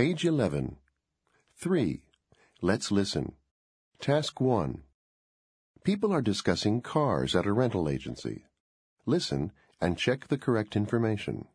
Page 11. 3. Let's listen. Task 1. People are discussing cars at a rental agency. Listen and check the correct information.